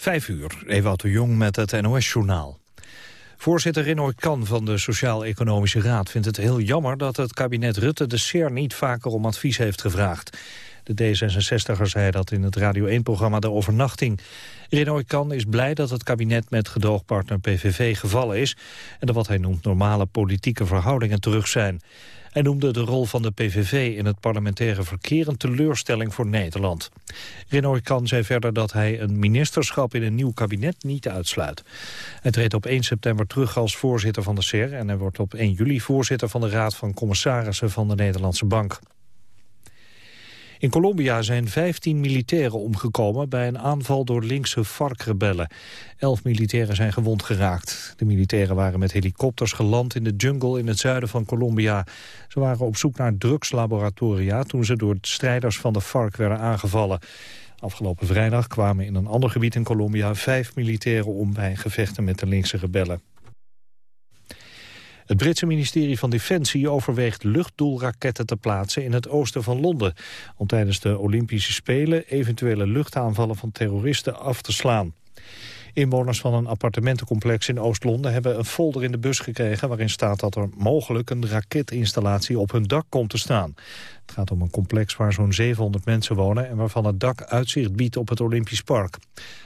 Vijf uur, Ewout de Jong met het NOS-journaal. Voorzitter Renoy Kan van de Sociaal-Economische Raad vindt het heel jammer dat het kabinet Rutte de SER niet vaker om advies heeft gevraagd. De D66er zei dat in het Radio 1-programma De Overnachting. Renoy Kan is blij dat het kabinet met gedoogpartner PVV gevallen is... en dat wat hij noemt normale politieke verhoudingen terug zijn. Hij noemde de rol van de PVV in het parlementaire verkeer een teleurstelling voor Nederland. Renoy Kan zei verder dat hij een ministerschap in een nieuw kabinet niet uitsluit. Hij treedt op 1 september terug als voorzitter van de SER... en hij wordt op 1 juli voorzitter van de Raad van Commissarissen van de Nederlandse Bank. In Colombia zijn 15 militairen omgekomen bij een aanval door linkse FARC-rebellen. Elf militairen zijn gewond geraakt. De militairen waren met helikopters geland in de jungle in het zuiden van Colombia. Ze waren op zoek naar drugslaboratoria toen ze door strijders van de FARC werden aangevallen. Afgelopen vrijdag kwamen in een ander gebied in Colombia vijf militairen om bij gevechten met de linkse rebellen. Het Britse ministerie van Defensie overweegt luchtdoelraketten te plaatsen in het oosten van Londen, om tijdens de Olympische Spelen eventuele luchtaanvallen van terroristen af te slaan. Inwoners van een appartementencomplex in Oost-Londen hebben een folder in de bus gekregen waarin staat dat er mogelijk een raketinstallatie op hun dak komt te staan. Het gaat om een complex waar zo'n 700 mensen wonen en waarvan het dak uitzicht biedt op het Olympisch Park.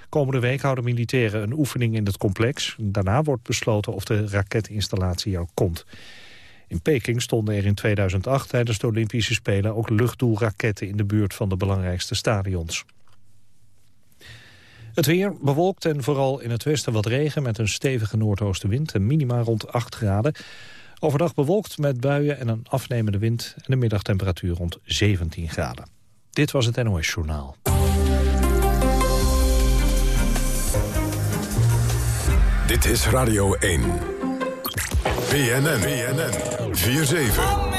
Komende week houden militairen een oefening in het complex. Daarna wordt besloten of de raketinstallatie er komt. In Peking stonden er in 2008 tijdens de Olympische Spelen ook luchtdoelraketten in de buurt van de belangrijkste stadions. Het weer bewolkt en vooral in het westen wat regen met een stevige noordoostenwind en minima rond 8 graden. Overdag bewolkt met buien en een afnemende wind en de middagtemperatuur rond 17 graden. Dit was het NOS Journaal. Dit is Radio 1. BNN, BNN, 4-7.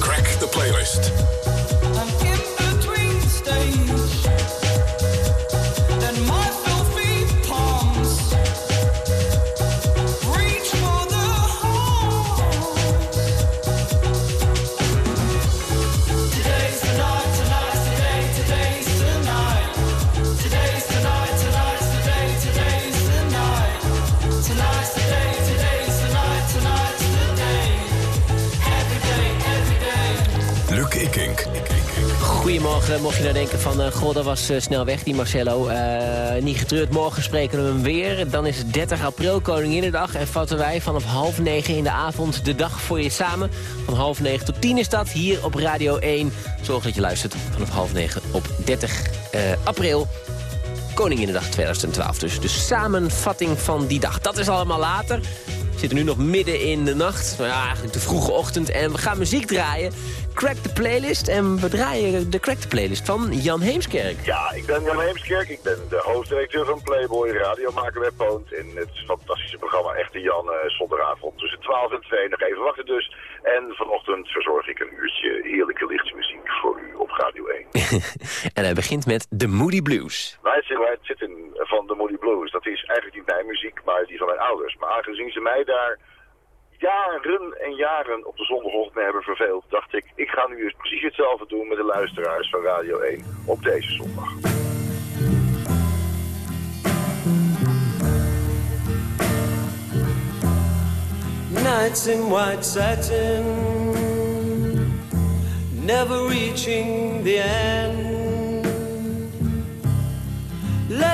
Crack the playlist. Mocht je nou denken van, uh, goh, dat was uh, snel weg, die Marcelo. Uh, niet getreurd, morgen spreken we hem weer. Dan is het 30 april, Koninginnedag. En vatten wij vanaf half negen in de avond de dag voor je samen. Van half negen tot tien is dat, hier op Radio 1. Zorg dat je luistert vanaf half negen op 30 april. Koninginnedag 2012 dus. De samenvatting van die dag. Dat is allemaal later zitten nu nog midden in de nacht. Nou ja, eigenlijk de vroege ochtend. En we gaan muziek draaien. Crack the Playlist. En we draaien de Crack the Playlist van Jan Heemskerk. Ja, ik ben Jan Heemskerk. Ik ben de hoofddirecteur van Playboy, radiomaker Webpoont. In het fantastische programma Echte Jan uh, zondagavond tussen 12 en 2. Nog even wachten dus. En vanochtend verzorg ik een uurtje heerlijke lichtmuziek voor u op Radio 1. en hij begint met The Moody Blues. Wij zitten van The Moody Blues. Dat is eigenlijk niet mijn muziek, maar die van mijn ouders. Maar aangezien ze mij daar jaren en jaren op de zondagochtend mee hebben verveeld, dacht ik, ik ga nu eens precies hetzelfde doen met de luisteraars van Radio 1 op deze zondag. Nights in white satin, never reaching the end.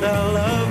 fell love.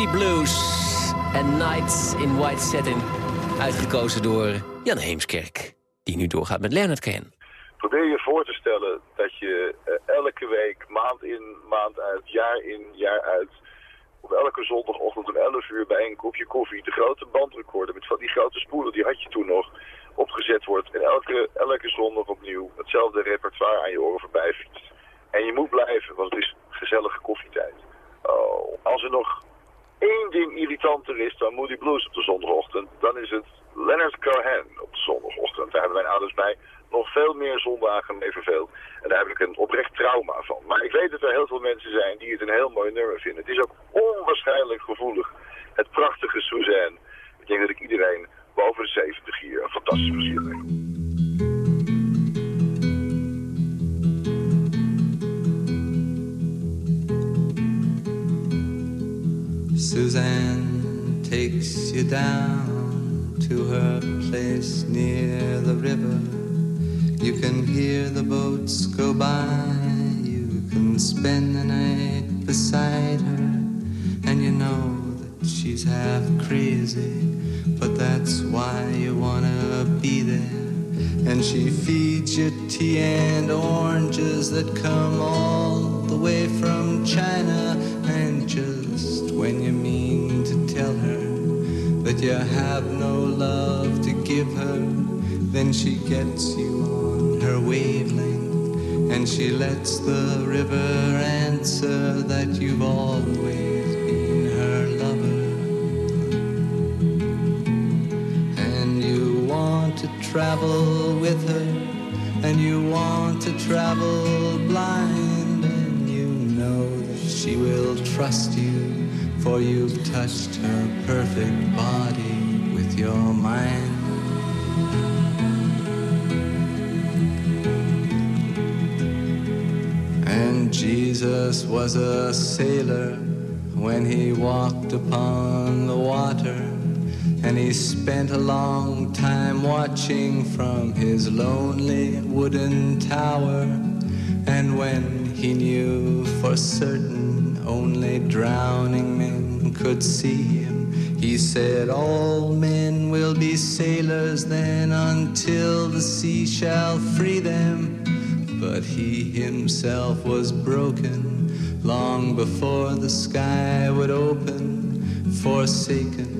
Moody Blues en Nights in White Satin. Uitgekozen door Jan Heemskerk, die nu doorgaat met Leonard Cohen. Probeer je voor te stellen dat je eh, elke week, maand in, maand uit, jaar in, jaar uit... op elke zondagochtend om 11 uur bij een kopje koffie... de grote bandrecorder met van die grote spoelen, die had je toen nog, opgezet wordt... en elke, elke zondag opnieuw hetzelfde repertoire aan je oren voorbij fietst. En je moet blijven, want het is gezellige koffietijd. Oh, als er nog één ding irritanter is dan Moody Blues op de zondagochtend, dan is het Leonard Cohen op de zondagochtend. Daar hebben mijn ouders mij nog veel meer zondagen mee verveeld. En daar heb ik een oprecht trauma van. Maar ik weet dat er heel veel mensen zijn die het een heel mooi nummer vinden. Het is ook onwaarschijnlijk gevoelig. Het prachtige Suzanne. Ik denk dat ik iedereen boven de 70 hier een fantastisch plezier mee. Suzanne takes you down to her place near the river. You can hear the boats go by. You can spend the night beside her. And you know that she's half crazy. But that's why you wanna be there. And she feeds you tea and oranges that come all the way from China. And just when you mean to tell her that you have no love to give her, then she gets you on her wavelength. And she lets the river answer that you've always travel with her, and you want to travel blind, and you know that she will trust you, for you've touched her perfect body with your mind. And Jesus was a sailor when he walked upon the water. And he spent a long time watching from his lonely wooden tower. And when he knew for certain only drowning men could see him, he said, All men will be sailors then until the sea shall free them. But he himself was broken long before the sky would open, forsaken,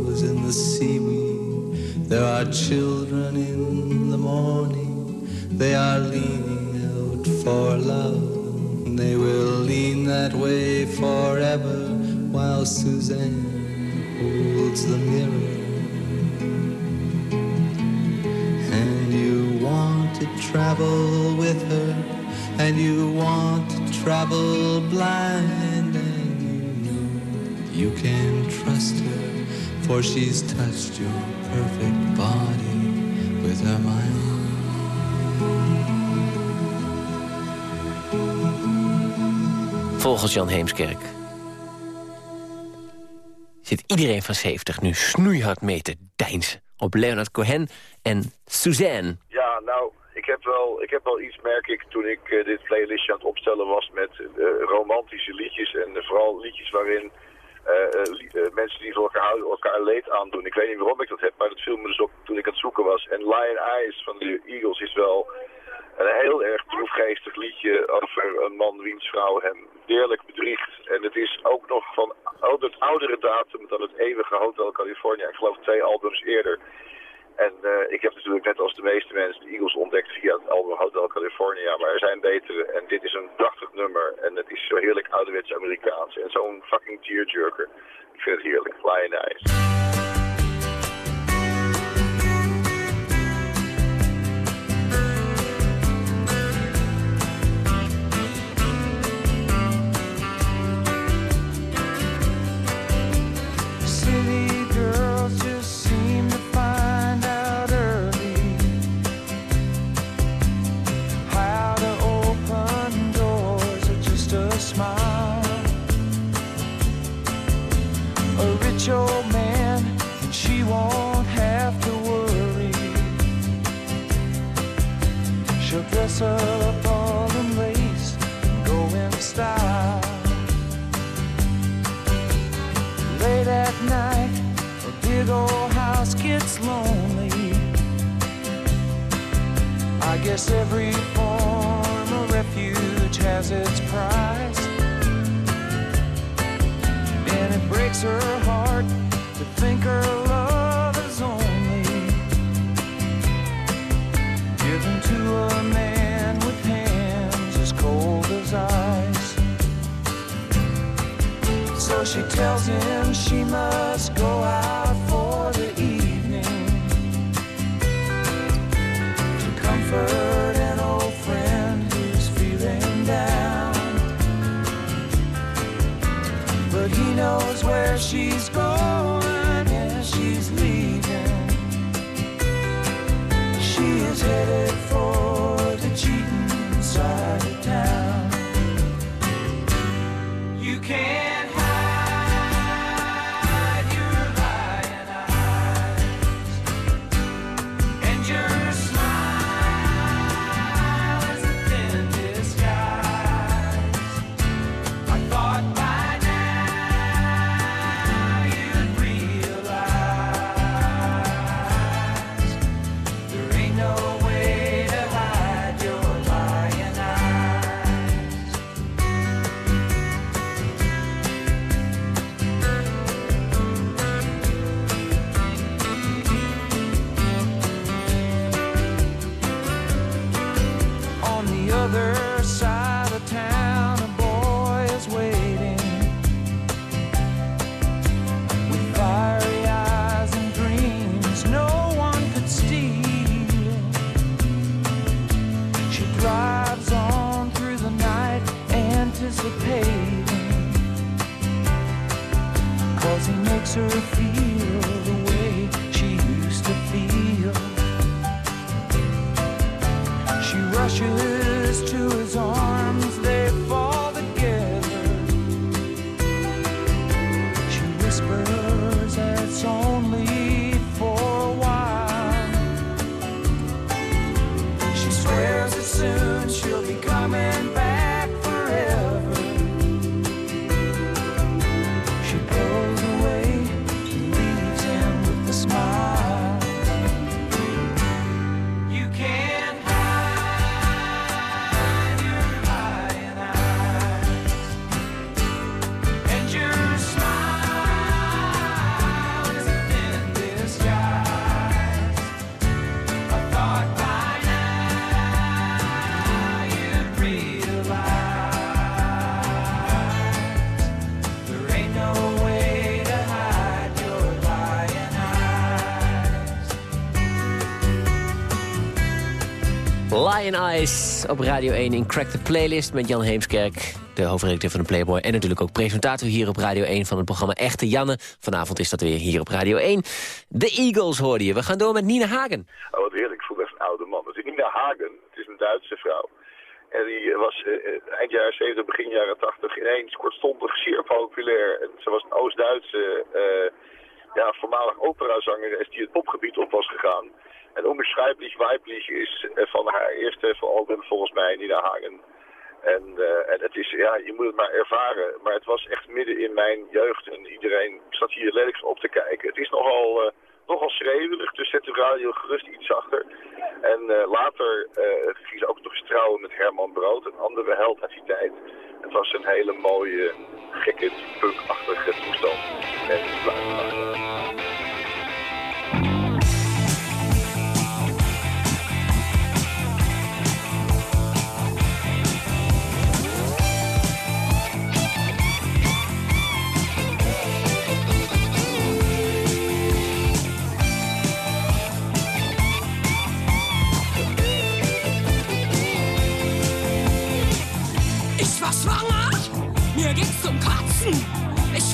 in the seaweed. There are children in the morning. They are leaning out for love. They will lean that way forever while Suzanne holds the mirror. And you want to travel with her, and you want to travel blind, and you know you can her, for she's touched your perfect body with her mind. Volgens Jan Heemskerk zit iedereen van 70 nu snoeihard mee te deinzen... op Leonard Cohen en Suzanne. Ja, nou, ik heb wel, ik heb wel iets, merk ik, toen ik eh, dit playlistje aan het opstellen was met eh, romantische liedjes. En vooral liedjes waarin mensen die voor elkaar elkaar leed aandoen. Ik weet niet waarom ik dat heb, maar dat viel me dus op toen ik aan het zoeken was. En Lion Eyes van de Eagles is wel een heel erg droefgeestig liedje over een man wiens vrouw hem deerlijk bedriegt. En het is ook nog van ouder, oudere datum dan het eeuwige Hotel California. Ik geloof twee albums eerder. En eh, ik heb natuurlijk net als de meeste mensen de Eagles ontdekt via het album Hotel California. Maar er zijn betere en dit is een prachtig nummer. En het is zo heerlijk ouderwets Amerikaans. En zo'n fucking tearjerker. Ik vind het heerlijk. Lion Eyes. Lion Eyes op Radio 1 in Crack the Playlist met Jan Heemskerk, de hoofdredacteur van de Playboy... en natuurlijk ook presentator hier op Radio 1 van het programma Echte Janne. Vanavond is dat weer hier op Radio 1. De Eagles hoorde je. We gaan door met Nina Hagen. Oh, wat heerlijk. Ik voel me echt een oude man. Het is Nina Hagen. Het is een Duitse vrouw. En die was eh, eh, eind jaren 70, begin jaren 80 ineens kortstondig zeer populair. En ze was een Oost-Duitse, eh, ja, voormalig operazangeres die het popgebied op was gegaan. En Onbeschrijblich Weiblich is eh, van haar eerste album volgens mij, Nina Hagen. En, eh, en het is, ja, je moet het maar ervaren. Maar het was echt midden in mijn jeugd en iedereen zat hier lelijk op te kijken. Het is nogal, eh, nogal schreeuwerig, dus zet de radio gerust iets achter. En later ging ze ook nog eens trouwen met Herman Brood, een andere held uit die tijd. Het was een hele mooie, gekke, punkachtige toestand. En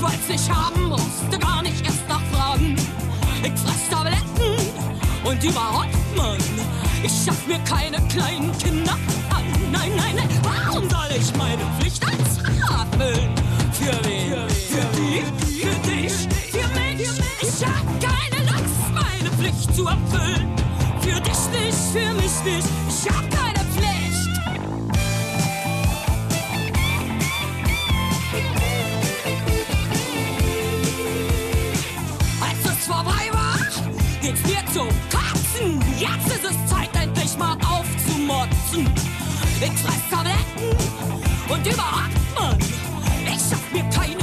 wollt's nicht haben, musste gar nicht erst nachfragen. Ich fress Tabletten und überhaupt, Mann. Ich schaff mir keine kleinen Kinder an. Nein, nein, nein, warum soll ich meine Pflicht als Vater erfüllen? Für wen? Für die? Für dich? Für mich? Ich hab keine Lust, meine Pflicht zu erfüllen. Für dich nicht, für mich nicht. Ich hab keine zum Kotzen. Jetzt ist es Zeit, endlich mal aufzumotzen. Ich fress Tabletten und überhaupt, Mann. Ich schaff mir keine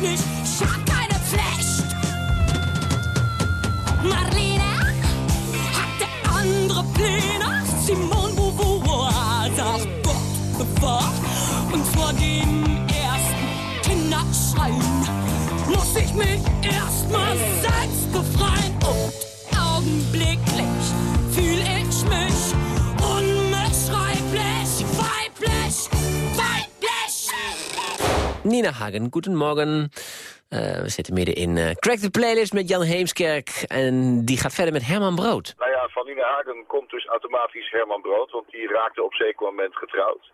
nicht, Nina Hagen. Goedemorgen. Uh, we zitten midden in uh, Crack the Playlist met Jan Heemskerk. En die gaat verder met Herman Brood. Nou ja, van Nina Hagen komt dus automatisch Herman Brood. Want die raakte op zeker moment getrouwd.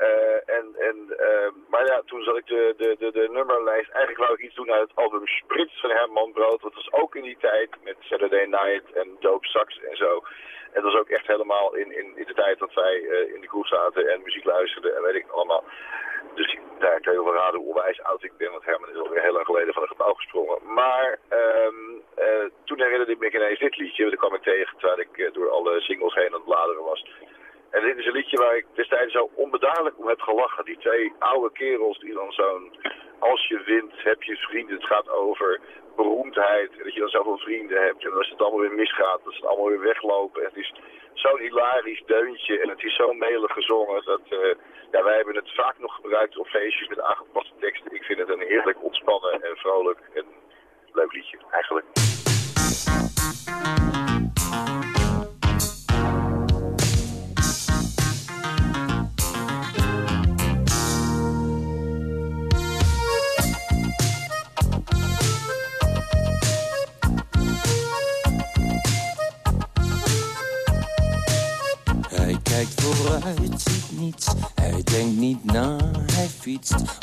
Uh, en, en, maar ja, toen zat ik de, de, de, de nummerlijst. Eigenlijk wou ik iets doen uit het album Sprits van Herman Brood. Dat was ook in die tijd met Saturday Night en Dope Sax en zo. En dat was ook echt helemaal in, in, in de tijd dat wij uh, in de kroeg zaten en muziek luisterden en weet ik allemaal. Dus daar kan je wel raden hoe wijs oud ik ben, want Herman is alweer heel lang geleden van het gebouw gesprongen. Maar um, toen herinnerde ik me ineens dit liedje. Daar kwam ik tegen terwijl ik door alle singles heen aan het bladeren was. En dit is een liedje waar ik destijds zo onbedaarlijk om heb gelachen. Die twee oude kerels die dan zo'n... Als je wint, heb je vrienden. Het gaat over beroemdheid. En dat je dan zoveel vrienden hebt. En als het allemaal weer misgaat, dat ze het allemaal weer weglopen. En het is zo'n hilarisch deuntje. En het is zo melig gezongen. Dat, uh, ja, wij hebben het vaak nog gebruikt op feestjes met aangepaste teksten. Ik vind het een heerlijk ontspannen en vrolijk en leuk liedje eigenlijk.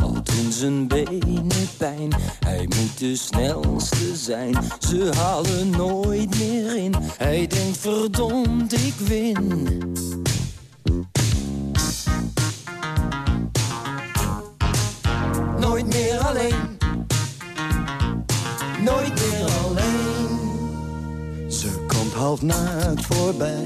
Al doen zijn benen pijn. Hij moet de snelste zijn. Ze halen nooit meer in. Hij denkt verdomd, ik win. Nooit meer alleen. Nooit meer alleen. Ze komt half naakt voorbij,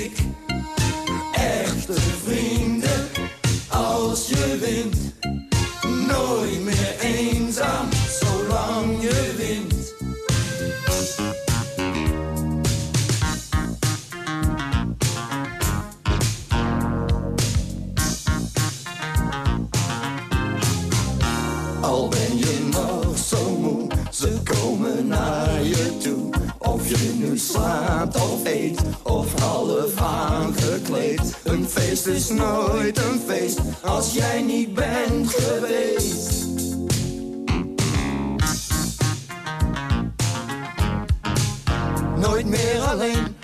Echte eet, of half aangekleed. Een feest is nooit een feest, als jij niet bent geweest. Nooit meer alleen,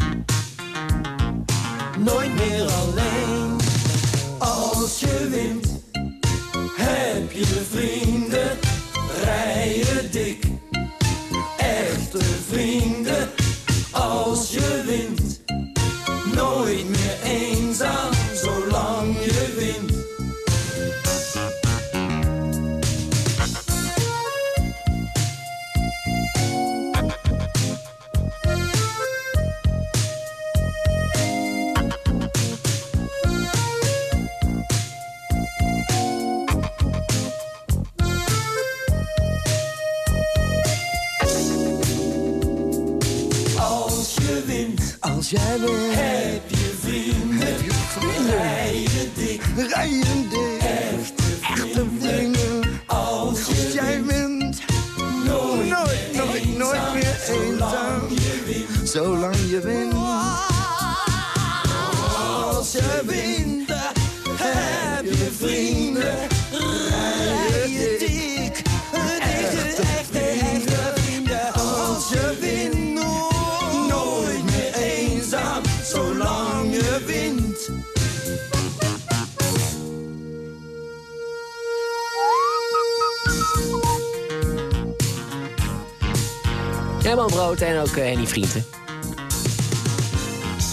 Henny Vrienden.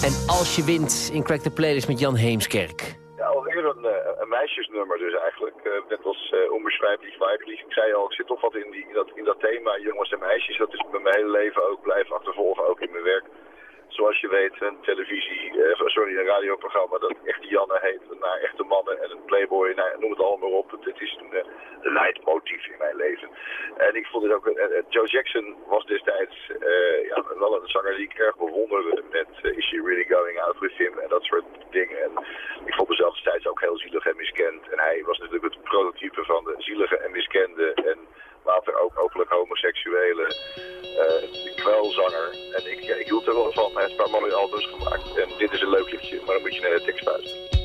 En als je wint in Crack the Playlist met Jan Heemskerk. Ja, alweer een, eh, meisjesnummer dus eigenlijk. Eh, net als uh, onbeschrijfelijk vibe. Ik zei al, ik zit toch wat in, die, in, dat, in dat thema jongens en meisjes. Dat is mijn hele leven ook blijven achtervolgen, ook in mijn werk. Zoals je weet, een televisie, uh, sorry, een radioprogramma dat Echte Janne heet, naar Echte Mannen en een Playboy, nou, noem het allemaal maar op. Dit is een uh, leidmotief in mijn leven. En ik vond het ook, uh, Joe Jackson was destijds ja, wel een zanger die ik erg bewonderde met Is She Really Going Out With Him en dat soort dingen. En ik vond mezelf destijds ook heel zielig en miskend. En hij was natuurlijk het prototype van de zielige en miskende en later ook openlijk homoseksuele uh, kwelzanger. En ik, ik hield er wel van. Hij heeft een paar mooie albums gemaakt. En dit is een leuk liedje, maar dan moet je naar de tekst.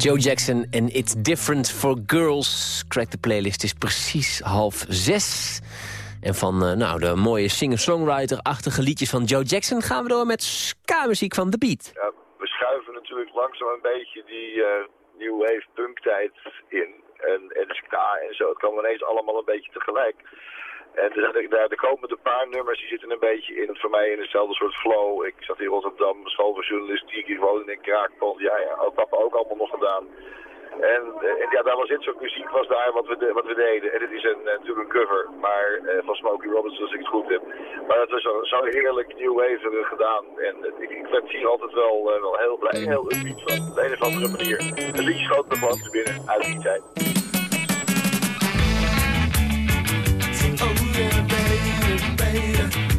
Joe Jackson en It's Different for Girls. Crack de playlist is precies half zes. En van eh, nou, de mooie singer-songwriter-achtige liedjes van Joe Jackson... gaan we door met ska-muziek van The Beat. Ja, we schuiven natuurlijk langzaam een beetje die eh new wave punktijd in. En, en ska en zo. Het kan ineens allemaal een beetje tegelijk. En er, zijn- daar, er komen een paar nummers die zitten een beetje in, voor mij in hetzelfde soort flow. Ik zat in Rotterdam, school voor journalistiek, ik woonde in Kraakpand. Ja, ja, ook papa ook allemaal nog gedaan. En, eh, en ja, daar was dit soort muziek was daar wat we, de- wat we deden. En het is een, eh, natuurlijk een cover, maar eh, van Smokey Robinson als ik het goed heb. Maar dat was zo, zo heerlijk new wave gedaan. En ik, ik werd hier altijd wel, wel heel blij, heel upbeat van. Op de een of andere manier. Het liedje schoot me gewoon te binnen uit die tijd. night.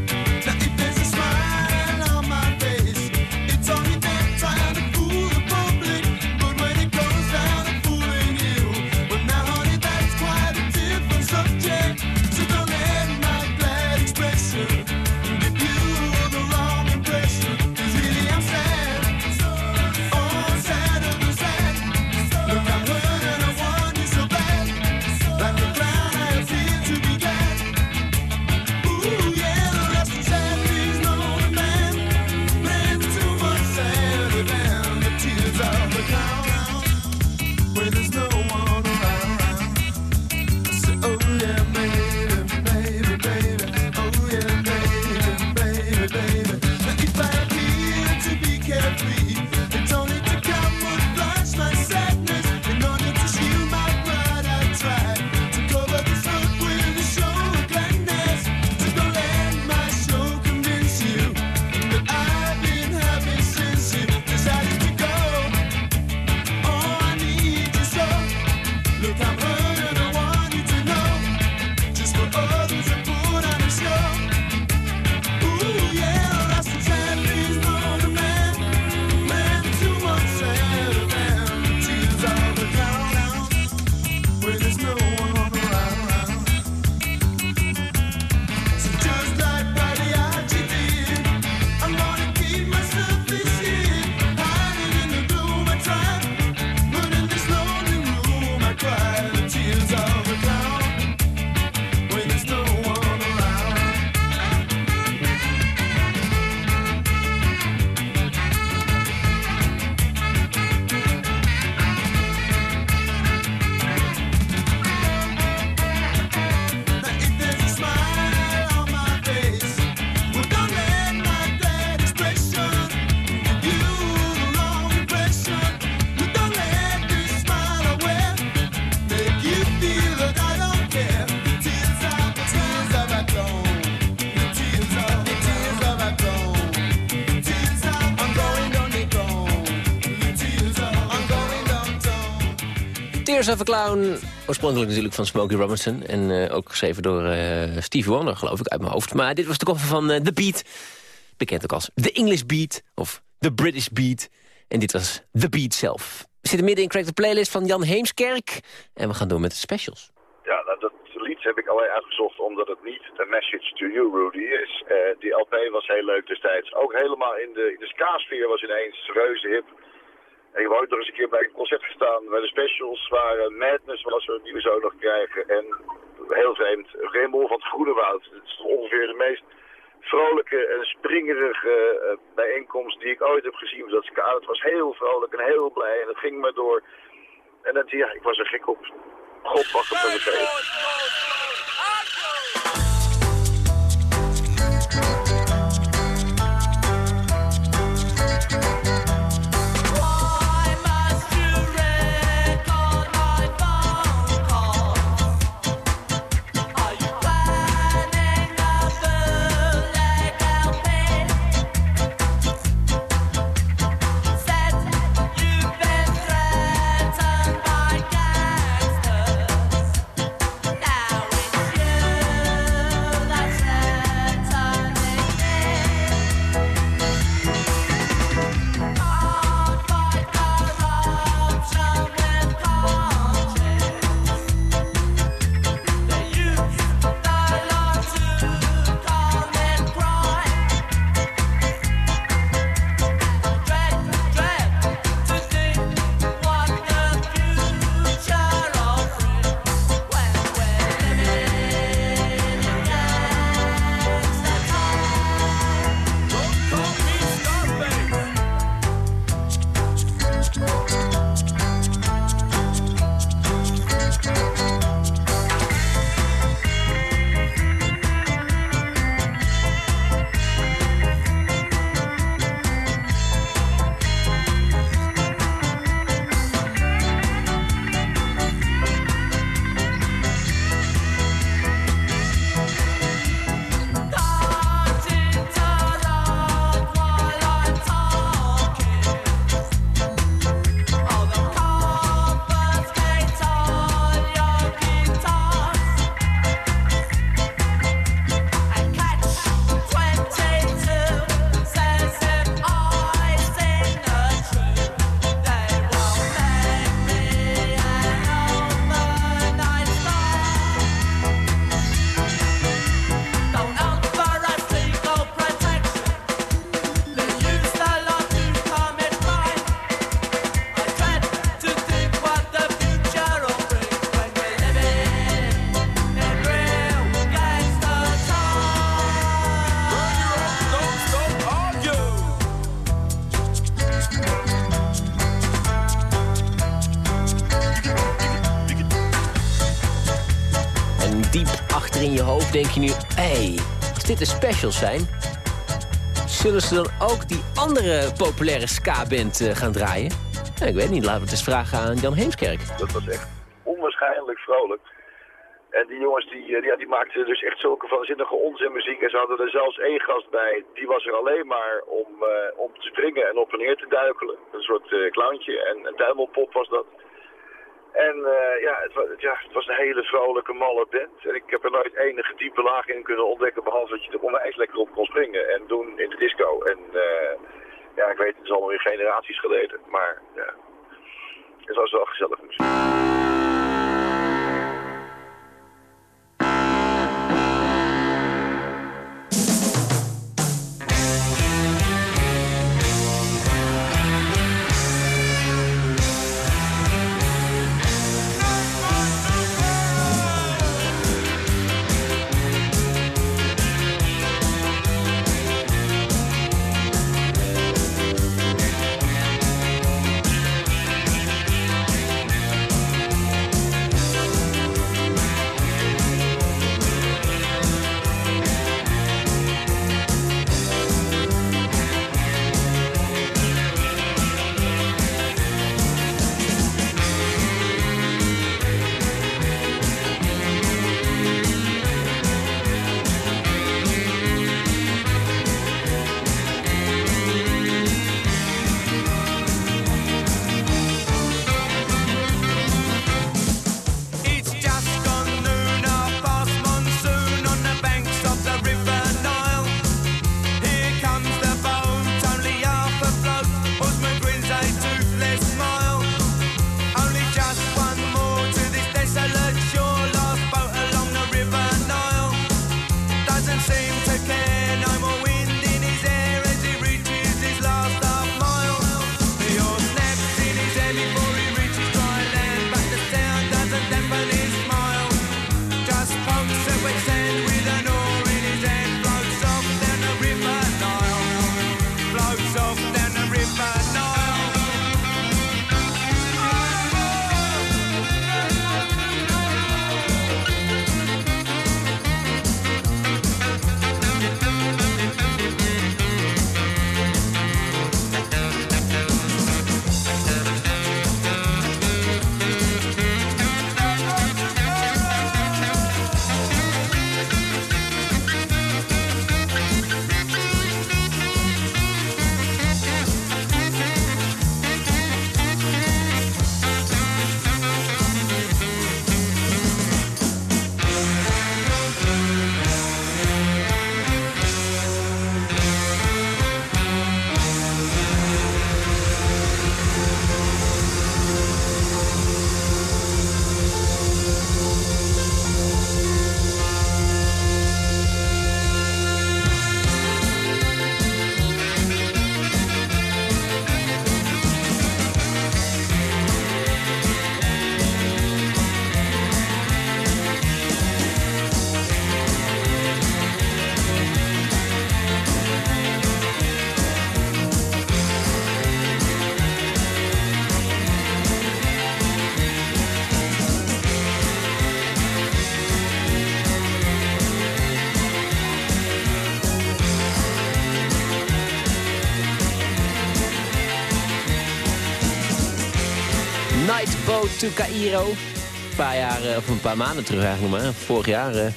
Of. Oorspronkelijk natuurlijk van Smokey Robinson. En eh, ook geschreven door eh, Stevie Wonder, geloof ik, uit mijn hoofd. Maar dit was de koffer van eh, The Beat. Bekend ook als The English Beat of The British Beat. En dit was The Beat zelf. We zitten midden in Crack Playlist van Jan Heemskerk. En we gaan door met de specials. Ja, nou, dat lied heb ik alleen uitgezocht omdat het niet The Message to You, Rudy is. Die LP was heel leuk destijds. Ook helemaal in de, in de ska-sfeer was ineens reuze hip. Ik heb ooit nog eens een keer bij een concert gestaan waar de specials waren. Madness was er, die we zo nog krijgen. En heel vreemd, Rainbow van het Groene Woud. Het is ongeveer de meest vrolijke en springerige eh, bijeenkomst die ik ooit heb gezien. Dat het was heel vrolijk en heel blij en het ging maar door. En dat, ja, ik was er gek op. God, wacht op de de specials zijn... zullen ze dan ook die andere populaire ska-band eh, gaan draaien? Ik weet niet, laten we het eens vragen aan Jan Heemskerk. Dat was echt onwaarschijnlijk vrolijk. En die jongens die, eh, ja, die maakten dus echt zulke waanzinnige onzinmuziek. En ze hadden er zelfs één gast bij. Die was er alleen maar om, eh, om te springen en op en neer te duikelen. Een soort eh, clowntje. En een duimelpop was dat. En eh, ja, het was, ja, het was een hele vrolijke, malle band. En ik heb er nooit enige diepe laag in kunnen ontdekken. Behalve dat je er onwijs lekker op kon springen en doen in de disco. En eh, ja, ik weet, het is alweer generaties geleden. Maar het was wel gezellig muziek. To Cairo. Een paar jaar, eh, of een paar maanden terug eigenlijk maar. Vorig jaar, eh,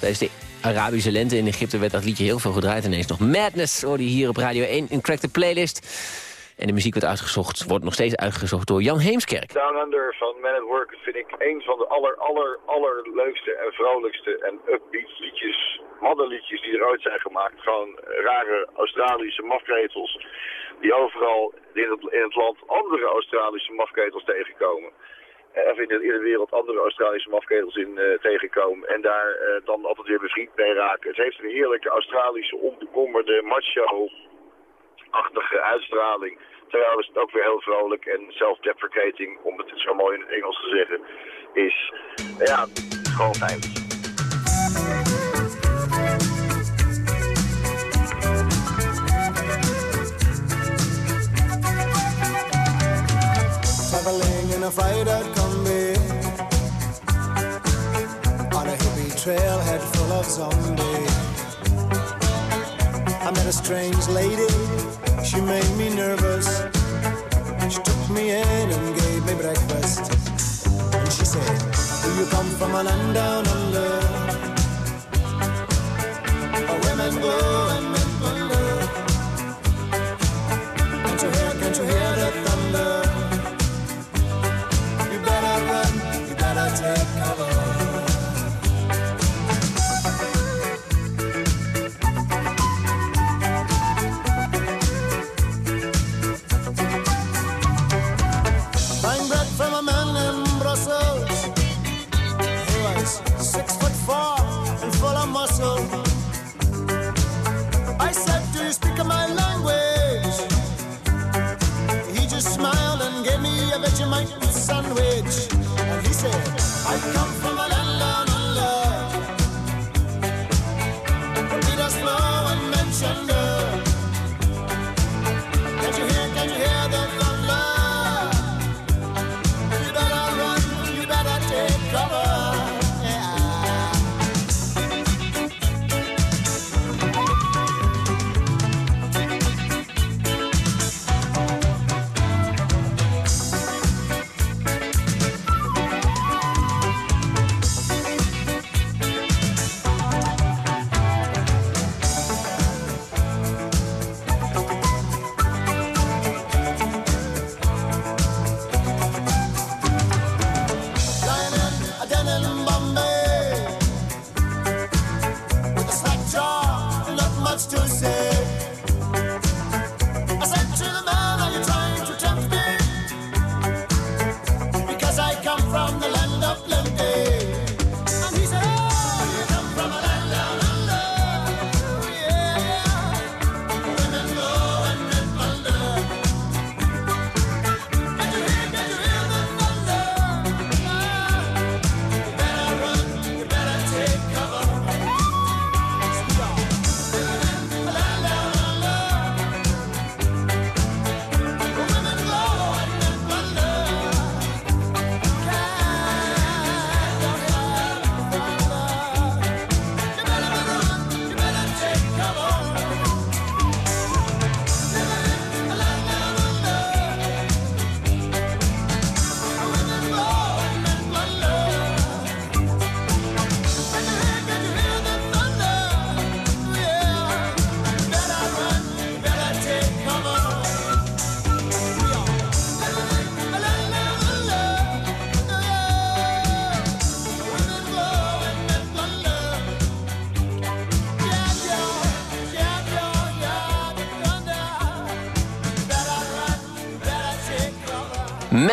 tijdens de Arabische lente in Egypte... werd dat liedje heel veel gedraaid ineens nog. Madness hoorde je hier op Radio 1 in Crack the Playlist. En de muziek wordt uitgezocht, wordt nog steeds uitgezocht door Jan Heemskerk. Down Under van Man at Work vind ik een van de aller, aller, allerleukste en vrolijkste en upbeat liedjes, maddenliedjes die er ooit zijn gemaakt. Gewoon rare Australische mafketels die overal in het, land andere Australische mafketels tegenkomen. Eh, Of in de, in de wereld andere Australische mafketels in eh, tegenkomen. En daar eh, dan altijd weer bevriend mee raken. Het heeft een heerlijke Australische onbekommerde macho achtige uitstraling. Terwijl is het ook weer heel vrolijk en self-deprecating, om het zo mooi in het Engels te zeggen, is ja, gewoon fijn. A freighter combi On a hippie trailhead full of zombies. I met a strange lady, she made me nervous. She took me in and gave me breakfast. And she said, do you come from a land down under? Where women go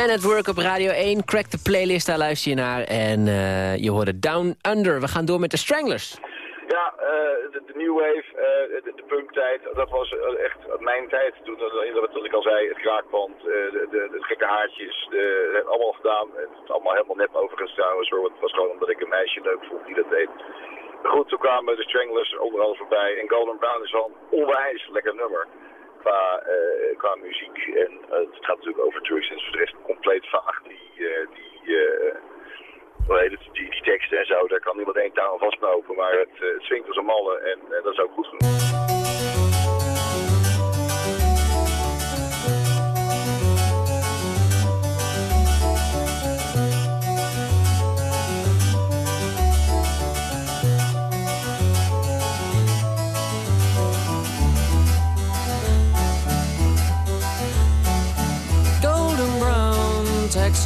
Man at op Radio 1, Crack the Playlist, daar luister je naar. En eh, je hoorde Down Under. We gaan door met de Stranglers. Ja, eh, de, de New Wave, eh, de, de punktijd, dat was echt mijn tijd. Toen, wat ik al zei, het kraakband, de, de, de gekke haartjes, de, allemaal gedaan. Het is allemaal helemaal nep overigens trouwens hoor, want het was gewoon omdat ik een meisje leuk vond die dat deed. Goed, toen kwamen de Stranglers onderal voorbij en Golden Brown is wel een onwijs lekker nummer. Qua, eh, qua muziek en eh, het gaat natuurlijk over drugs en voor de rest compleet vaag. Die, eh, die, het, die, die teksten en zo, daar kan niemand één touw aan vastknopen. Maar het, het swingt als een malle en, en dat is ook goed genoeg.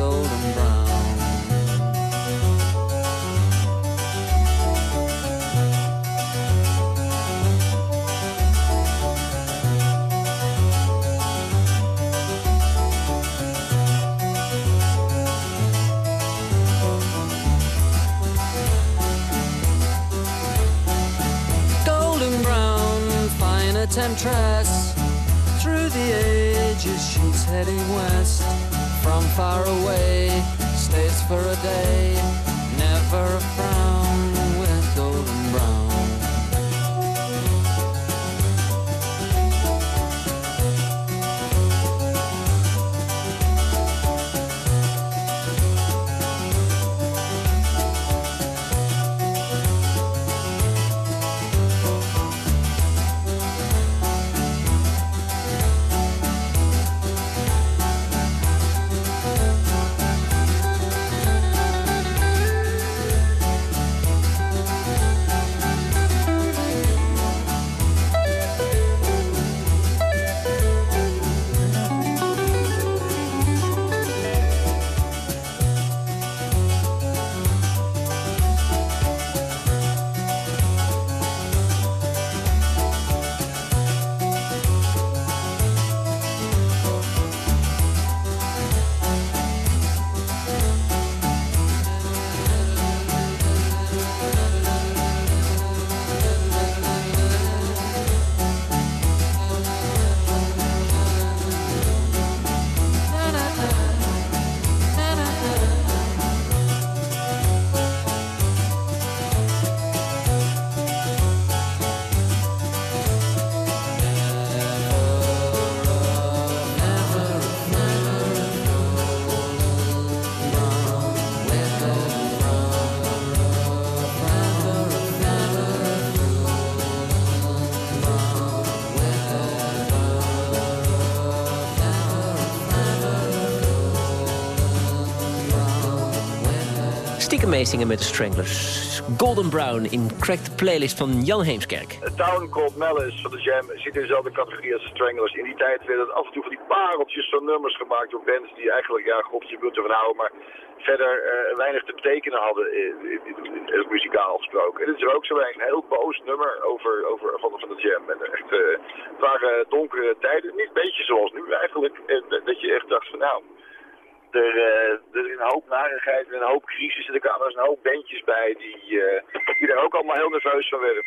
golden brown. golden brown, fine temptress. Through the ages, she's heading west. From far away, stays for a day. Stiekem meezingen met de Stranglers. Golden Brown in Crack the Playlist van Jan Heemskerk. Town Called Malice van de Jam zit in dezelfde categorie als de Stranglers. In die tijd werden af en toe van die pareltjes van nummers gemaakt door bands die eigenlijk, ja, god, je kunt ervan houden, maar verder eh, weinig te betekenen hadden, in- muzikaal gesproken. En dit is er ook zo een heel boos nummer over, over, van, van de Jam. En echt, eh, het waren donkere tijden, niet een beetje zoals nu eigenlijk, En dat- dat je echt dacht van nou... Er, eh, er is een hoop narigheid en een hoop crisis. En er kwamen dus een hoop bandjes bij die, eh, die daar ook allemaal heel nerveus van werden.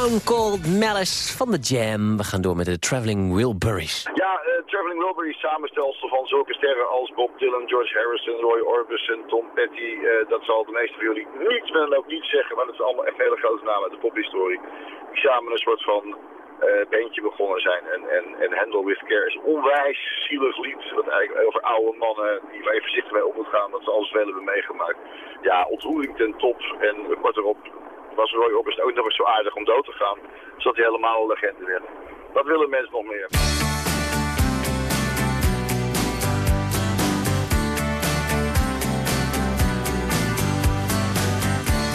Town Called Malice van de Jam. We gaan door met de Traveling Wilburys. Ja, eh, Traveling Wilburys samenstelsel van zulke sterren als Bob Dylan, George Harrison, Roy Orbison, Tom Petty. eh, dat zal de meeste van jullie niets, dan ook niet zeggen, maar dat zijn allemaal echt hele grote namen uit de pophistorie. Die samen een soort van eh bandje begonnen zijn. En, en, en Handle With Care is een onwijs zielig lied. Wat eigenlijk over oude mannen die waar je voorzichtig mee om moet gaan. Dat ze alles veel hebben meegemaakt. Ja, ontroering ten top. En kort erop was Roy Orbison ook nog eens zo aardig om dood te gaan. Zodat hij helemaal een legende werd. Wat willen mensen nog meer?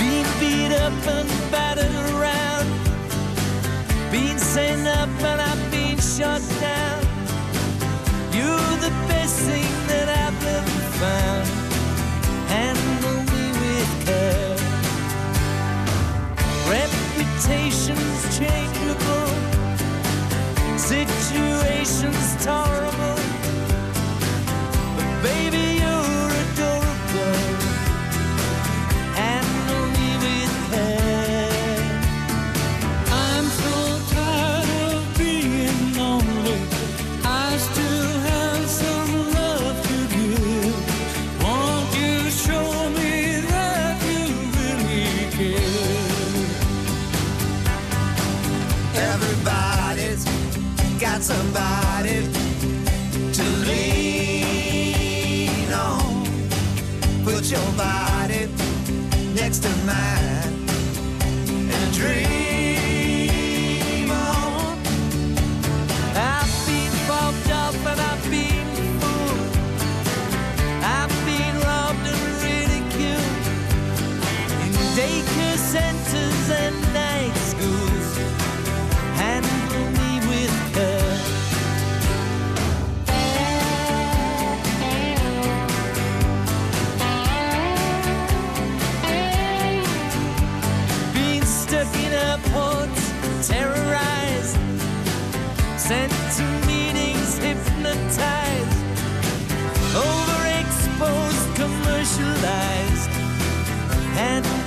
Being beat up and battered around. Being sent up and I've been shot down. You're the best thing that I've ever found. nation's tolerance. Sent to meetings, hypnotized, overexposed, commercialized. Handle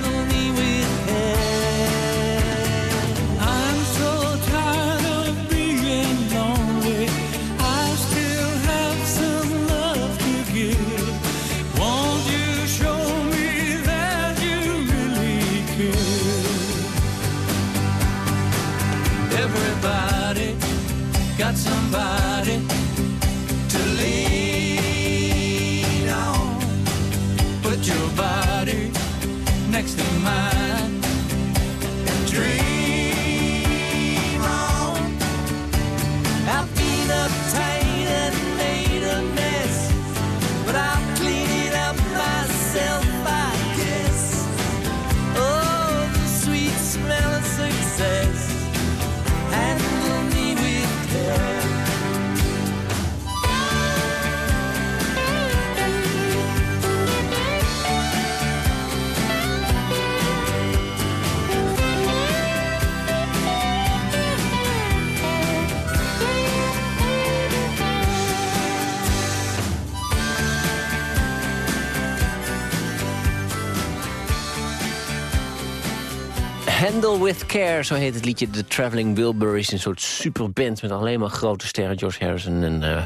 With Care, zo heet het liedje. The Traveling Wilburys, een soort superband met alleen maar grote sterren. George Harrison en eh,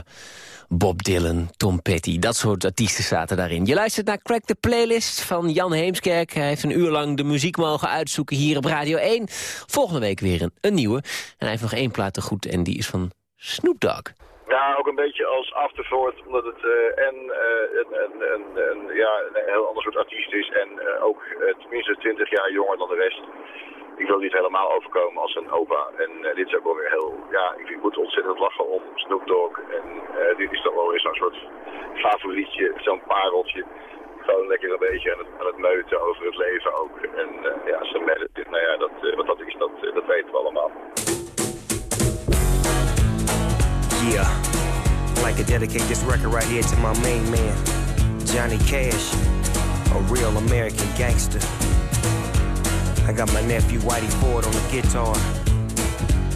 Bob Dylan, Tom Petty. Dat soort artiesten zaten daarin. Je luistert naar Crack the Playlist van Jan Heemskerk. Hij heeft een uur lang de muziek mogen uitzoeken hier op Radio 1. Volgende week weer een, een nieuwe. En hij heeft nog één plaat te goed en die is van Snoop Dogg. Ja, ook een beetje als afterthought, omdat het eh, en eh, een, ja, een heel ander soort artiest is en ook tenminste 20 jaar jonger dan de rest. Ik wil niet helemaal overkomen als een opa. En eh, dit is ook weer heel, ja, ik, moet ontzettend lachen om Snoop Dogg. En eh, dit is toch wel weer zo'n soort favorietje, zo'n pareltje. Gewoon lekker een beetje aan het, het meuten over het leven ook. En eh, ja, zijn melody, nou ja, dat, wat dat is, dat, dat weten we allemaal. Yeah, like to record right here to my main man, Johnny Cash, a real American gangster. I got my nephew Whitey Ford on the guitar,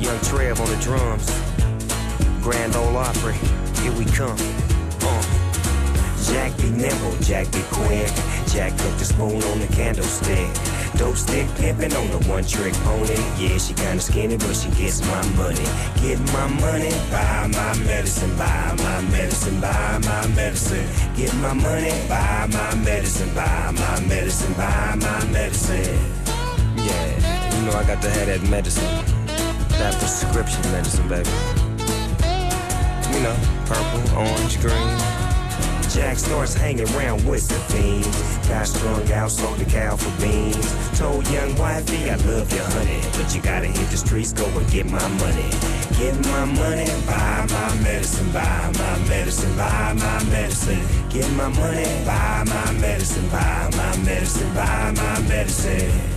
Young Trev on the drums, Grand Ole Opry, here we come. Uh. Jack be nimble, Jack be quick. Jack put the spoon on the candlestick. Dope stick pimping on the one trick pony. Yeah, she kinda skinny, but she gets my money. Get my money, buy my medicine, buy my medicine, buy my medicine. Get my money, buy my medicine, buy my medicine, buy my medicine. Yeah, you know I got to have that medicine. That prescription medicine, baby. You know, purple, orange, green. Jack starts hanging around with the fiends. Got strung out, sold the cow for beans. Told young wifey, I love you, honey. But you gotta hit the streets, go and get my money. Get my money, buy my medicine, buy my medicine, buy my medicine. Get my money, buy my medicine, buy my medicine, buy my medicine.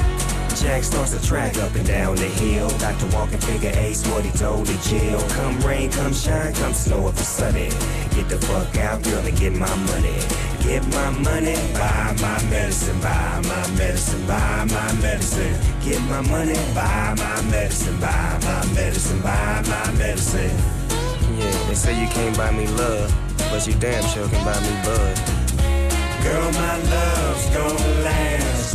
Jack starts to track up and down the hill. Dr. Walking figure ace what he told the jail. Come rain, come shine, come snow if it's sunny. Get the fuck out, girl, and get my money. Get my money, buy my medicine, buy my medicine, buy my medicine. Get my money, buy my medicine, buy my medicine, buy my medicine. Yeah, they say you can't buy me love, but you damn sure can buy me bud. Girl, my love's gonna last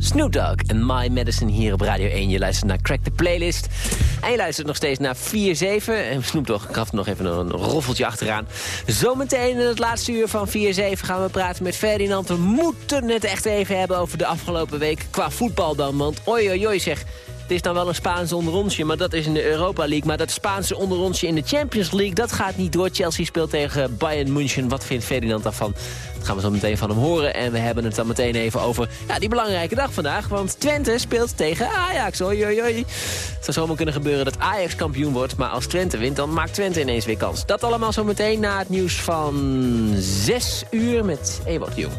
Snoop Dogg en My Medicine hier op Radio 1. Je luistert naar Crack the Playlist. En je luistert nog steeds naar 4-7. En Snoop Dogg gaf nog even een roffeltje achteraan. Zometeen in het laatste uur van 4-7 gaan we praten met Ferdinand. We moeten het echt even hebben over de afgelopen week. Qua voetbal dan, want oi oi oi zeg... Het is dan wel een Spaans onderrondje, maar dat is in de Europa League. Maar dat Spaanse onderrondje in de Champions League, dat gaat niet door. Chelsea speelt tegen Bayern München. Wat vindt Ferdinand daarvan? Dat gaan we zo meteen van hem horen. En we hebben het dan meteen even over ja, die belangrijke dag vandaag. Want Twente speelt tegen Ajax. Oei, oei, oei. Het zou zomaar kunnen gebeuren dat Ajax kampioen wordt. Maar als Twente wint, dan maakt Twente ineens weer kans. Dat allemaal zo meteen na het nieuws van 6 uur met Ewout Jong.